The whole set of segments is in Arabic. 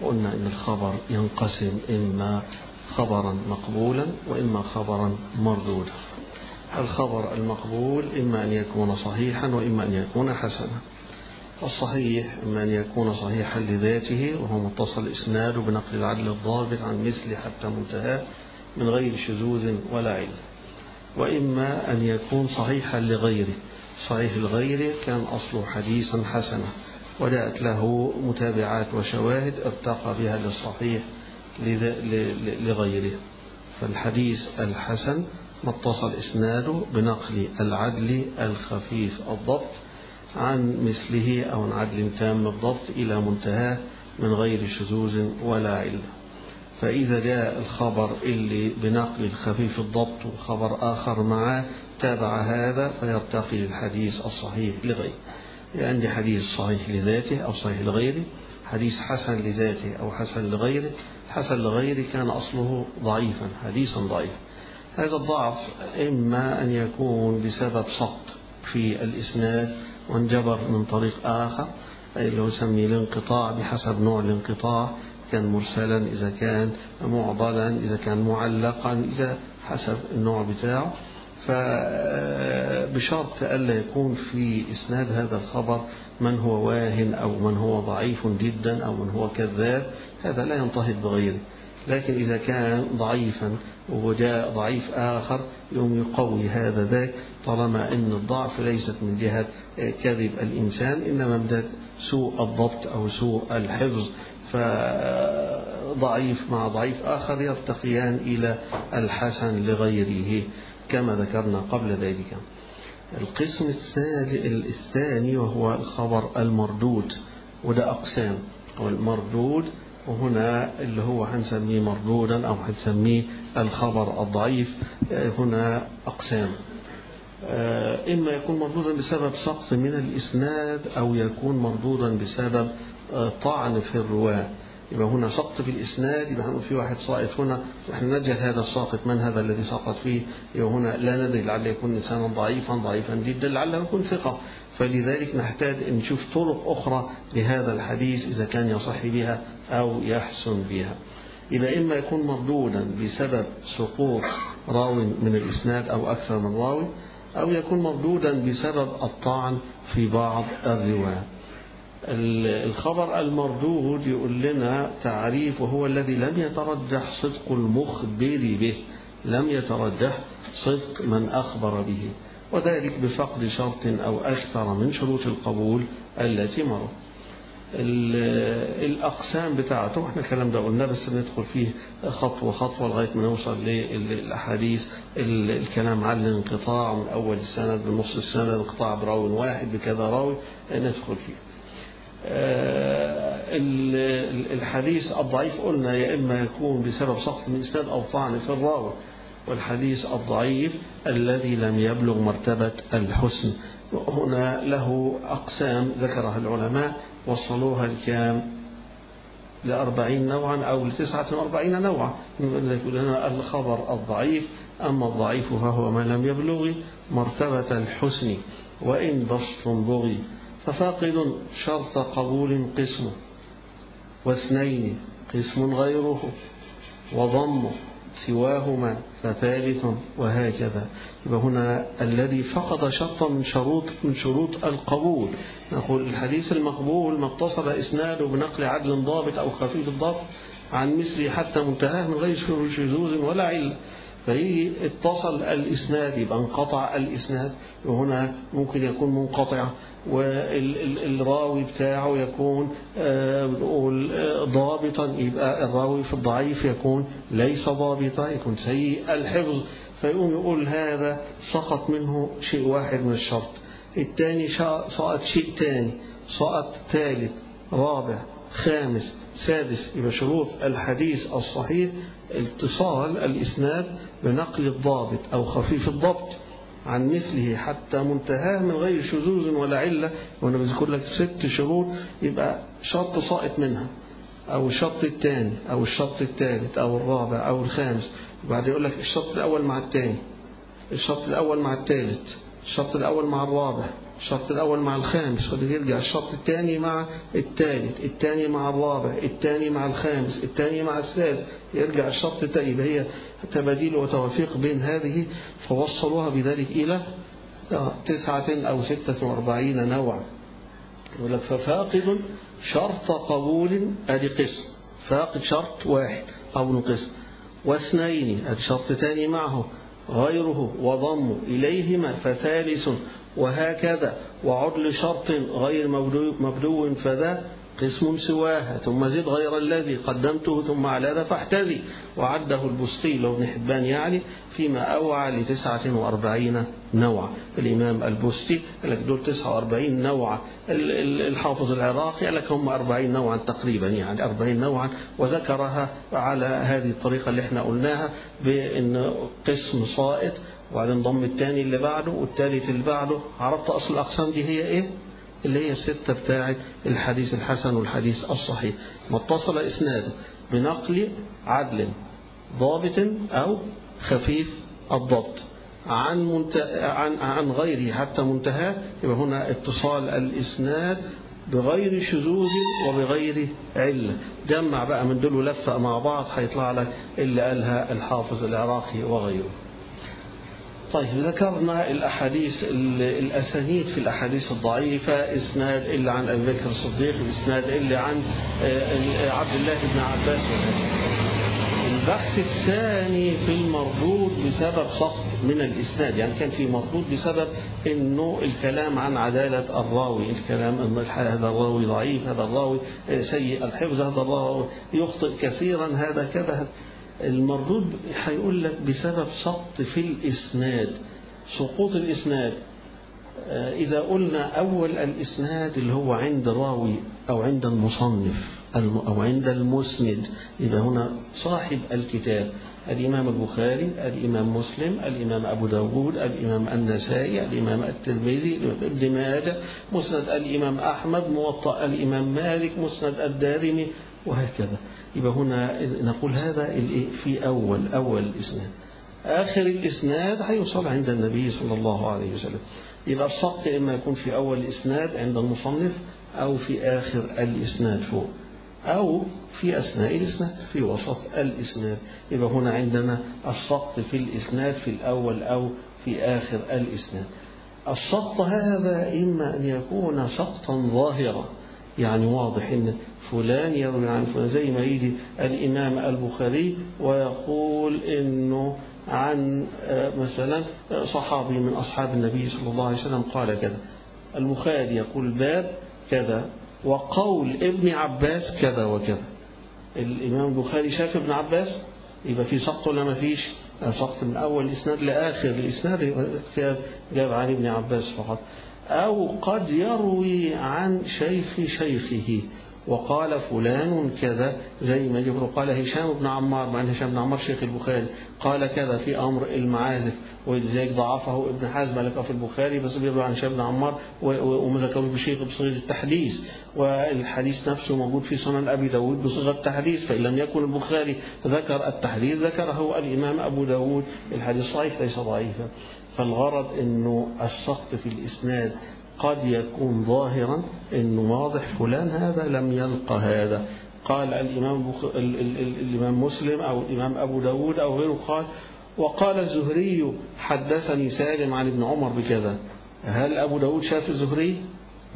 وقلنا إن الخبر ينقسم إما خبرا مقبولا وإما خبرا مردودا. الخبر المقبول إما أن يكون صحيحا وإما أن يكون حسنا. الصحيح إما أن يكون صحيحا لذاته وهو متصل إسناده بنقل العدل الضابط عن مثل حتى منتهى من غير شذوذ ولا علم وإما أن يكون صحيحا لغيره. صحيح لغيره كان أصله حديثا حسنا. وجاءت له متابعات وشواهد ارتقى بها للصحيح لغيره. فالحديث الحسن ما اتصل إسناده بنقل العدل الخفيف الضبط عن مثله أو عن عدل تام الضبط إلى منتهاه من غير شذوذ ولا علة. فإذا جاء الخبر اللي بنقل الخفيف الضبط وخبر آخر معه تابع هذا فيرتقي الحديث الصحيح لغيره. عندي حديث صحيح لذاته أو صحيح لغيره حديث حسن لذاته أو حسن لغيره حسن لغيره كان أصله ضعيفا حديثا ضعيفا هذا الضعف إما أن يكون بسبب سقط في الإسناد وانجبر من طريق آخر اللي هو يسميه الانقطاع بحسب نوع الانقطاع كان مرسلا إذا كان معضلا إذا كان معلقا إذا حسب النوع بتاعه. فبشرط ألا يكون في إسناد هذا الخبر من هو واهن أو من هو ضعيف جدا أو من هو كذاب هذا لا ينتهض بغيره. لكن إذا كان ضعيفا وجاء ضعيف آخر يوم يقوي هذا ذاك طالما أن الضعف ليست من جهة كذب الإنسان إنما جهة سوء الضبط أو سوء الحفظ. فضعيف مع ضعيف آخر يرتقيان إلى الحسن لغيره. كما ذكرنا قبل ذلك. القسم الثاني وهو الخبر المردود وده أقسام. والمردود وهنا اللي هو هنسميه مردودا أو هنسميه الخبر الضعيف هنا أقسام. إما يكون مردودا بسبب سقط من الإسناد أو يكون مردودا بسبب طعن في الرواة. يبقى هنا سقط في الإسناد يبقى في واحد ساقط هنا. ونحن نجهل هذا الساقط من هذا الذي سقط فيه؟ يبقى هنا لا ندري لعله يكون إنسانا ضعيفا ضعيفا جدا لعله يكون ثقة. فلذلك نحتاج أن نشوف طرق أخرى لهذا الحديث إذا كان يصح بها أو يحسن بها. يبقى إما يكون مردودا بسبب سقوط راو من الإسناد أو أكثر من راوي أو يكون مردودا بسبب الطعن في بعض الروايات. الخبر المردود يقول لنا تعريف وهو الذي لم يترجح صدق المخبر به. لم يترجح صدق من أخبر به. وذلك بفقد شرط أو أكثر من شروط القبول التي مرت. الأقسام بتاعته إحنا الكلام ده قلنا بس ندخل فيه خطوة خطوة لغاية ما نوصل للأحاديث الكلام عن الانقطاع من أول السند بنص السند انقطاع براوي واحد بكذا راوي ندخل فيه. الحديث الضعيف قلنا يا إما يكون بسبب سقط من إسناد أو طعن في الراوي والحديث الضعيف الذي لم يبلغ مرتبة الحسن. هنا له أقسام ذكرها العلماء وصلوها لكام لأربعين نوعا أو لتسعة وأربعين نوعا. لنا الخبر الضعيف أما الضعيف فهو ما لم يبلغ مرتبة الحسن. وإن بسط بغي ففاقد شرط قبول قسمه واثنين قسم غيره وضمه سواهما فثالث وهكذا. يبقى هنا الذي فقد شرطا من شروط من شروط القبول. نقول الحديث المقبول ما اتصل إسناده بنقل عدل ضابط أو خفيف الضبط عن مثله حتى منتهاه من غير شذوذ ولا علة. فيجي اتصل الإسناد يبقى انقطع الإسناد وهنا ممكن يكون منقطع والراوي بتاعه يكون بنقول ضابطا يبقى الراوي في الضعيف يكون ليس ضابطا يكون سيء الحفظ. فيقوم يقول هذا سقط منه شيء واحد من الشرط. الثاني سقط شيء ثاني سقط ثالث رابع. خامس سادس يبقى شروط الحديث الصحيح اتصال الإسناد بنقل الضابط أو خفيف الضبط عن مثله حتى منتهاه من غير شذوذ ولا علة. وأنا بذكر لك ست شروط يبقى شرط ساقط منها أو الشرط الثاني أو الشرط الثالث أو الرابع أو الخامس. وبعدين يقول لك الشرط الأول مع الثاني الشرط الأول مع الثالث الشرط الأول مع الرابع. الشرط الأول مع الخامس وده يرجع. الشرط الثاني مع الثالث الثاني مع الرابع الثاني مع الخامس الثاني مع السادس. يرجع الشرط الثاني. هي تباديل وتوافيق بين هذه فوصلوها بذلك إلى تسعة أو ستة وأربعين نوعا. يقول لك ففاقد شرط قبول أدي قسم فاقد شرط واحد قبول قسم واثنين أدي شرط ثاني معه غيره وضم إليهما فثالث وهكذا وعدل شرط غير مبدو فذا قسم سواها ثم زد غير الذي قدمته ثم على ذا فاحتزي. وعده البسطي لو ابن حبان يعني فيما أوعى لتسعة وأربعين نوع الإمام البستي قال لك دول 49 نوع الحافظ العراقي قال لك هم 40 نوعا تقريبا يعني 40 نوعا. وذكرها على هذه الطريقة اللي إحنا قلناها بأن قسم صائد. وبعدين ضم الثاني اللي بعده والثالث اللي بعده. عرفت أصل الأقسام دي هي إيه؟ اللي هي الستة بتاعة الحديث الحسن والحديث الصحيح. ما اتصل إسناده بنقل عدل ضابط أو خفيف الضبط. عن, منت... عن عن غيره حتى منتهى يبقى هنا اتصال الإسناد بغير شذوذ وبغير علة. جمع بقى من دول ولفق مع بعض هيطلع لك اللي قالها الحافظ العراقي وغيره. طيب ذكرنا الأحاديث الأسانيد في الأحاديث الضعيفة إسناد اللي عن أبي بكر الصديق الإسناد اللي عن عبد الله بن عباس. البحث الثاني في المردود بسبب سقط من الإسناد يعني كان في مردود بسبب أنه الكلام عن عدالة الراوي الكلام أن هذا الراوي ضعيف هذا الراوي سيء الحفظ هذا الراوي يخطئ كثيرا هذا كذا المردود هيقول لك بسبب سقط في الإسناد سقوط الإسناد. إذا قلنا أول الإسناد اللي هو عند راوي أو عند المصنف أو عند المسند يبقى هنا صاحب الكتاب الإمام البخاري الإمام مسلم الإمام أبو داود الإمام النسائي الإمام الترمذي ابن ماجه مسند الإمام أحمد موطأ الإمام مالك مسند الدارمي. وهكذا. يبقى هنا نقول هذا في أول أول الإسناد آخر الإسناد هيوصل عند النبي صلى الله عليه وسلم. يبقى السقط إما يكون في أول الإسناد عند المصنف أو في آخر الإسناد فوق. أو في أثناء الإسناد في وسط الإسناد. يبقى هنا عندنا السقط في الإسناد في الأول أو في آخر الإسناد. السقط هذا إما أن يكون سقطا ظاهرا. يعني واضح إن فلان يروي عن فلان زي ما يجي الإمام البخاري ويقول إنه عن مثلا صحابي من أصحاب النبي صلى الله عليه وسلم قال كذا. البخاري يقول باب كذا وقول ابن عباس كذا وكذا. الإمام البخاري شاف ابن عباس؟ يبقى في سقط ولا ما فيش؟ سقط من اول الإسناد لآخر الإسناد جاب عن ابن عباس فقط. أو قد يروي عن شيخ شيخه وقال فلان كذا زي ما يقول قال هشام بن عمار مع أن هشام بن عمار شيخ البخاري قال كذا في أمر المعازف ولذلك ضعفه ابن حزم لك في البخاري بس بيروي عن هشام بن عمار وما ذكروه بشيخ بصيغه التحديث والحديث نفسه موجود في سنن أبي داود بصيغه التحديث فإن لم يكن البخاري ذكر التحديث ذكره الإمام أبو داود الحديث صحيح ليس ضعيفا. فالغرض إنه السقط في الإسناد قد يكون ظاهرا إنه واضح فلان هذا لم يلقى هذا. قال الإمام بخ... الإمام مسلم أو الإمام أبو داود أو غيره قال وقال الزهري حدثني سالم عن ابن عمر بكذا. هل أبو داود شاف الزهري؟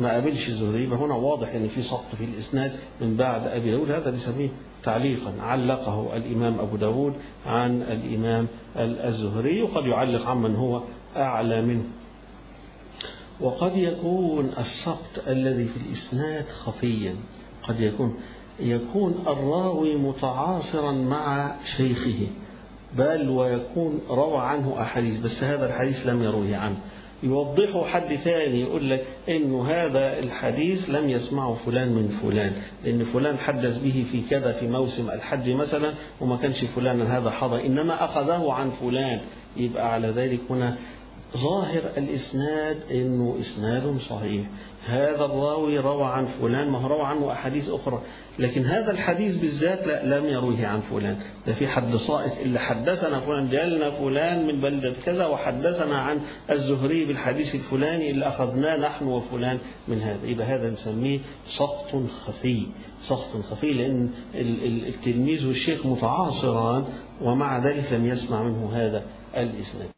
ما قابلش الزهري فهنا واضح إن في سقط في الإسناد من بعد أبي داود. هذا نسميه تعليقا. علقه الإمام أبو داود عن الإمام الزهري وقد يعلق عمن هو أعلى منه. وقد يكون السقط الذي في الإسناد خفيا. قد يكون يكون الراوي متعاصرا مع شيخه. بل ويكون روى عنه أحاديث بس هذا الحديث لم يرويه عنه. يوضحه حد ثاني يقول لك إنه هذا الحديث لم يسمعه فلان من فلان لأن فلان حدث به في كذا في موسم الحج مثلا وما كانش فلان هذا حضر إنما أخذه عن فلان. يبقى على ذلك هنا ظاهر الإسناد إنه إسناد صحيح. هذا الراوي روى عن فلان ما روى عنه أحاديث أخرى لكن هذا الحديث بالذات لا لم يرويه عن فلان. ده في حد صائت اللي حدثنا فلان جالنا فلان من بلدة كذا وحدثنا عن الزهري بالحديث الفلاني اللي أخذناه نحن وفلان من هذا. يبقى هذا نسميه سقط خفي سقط خفي لأن التلميذ والشيخ متعاصران ومع ذلك لم يسمع منه هذا الإسناد.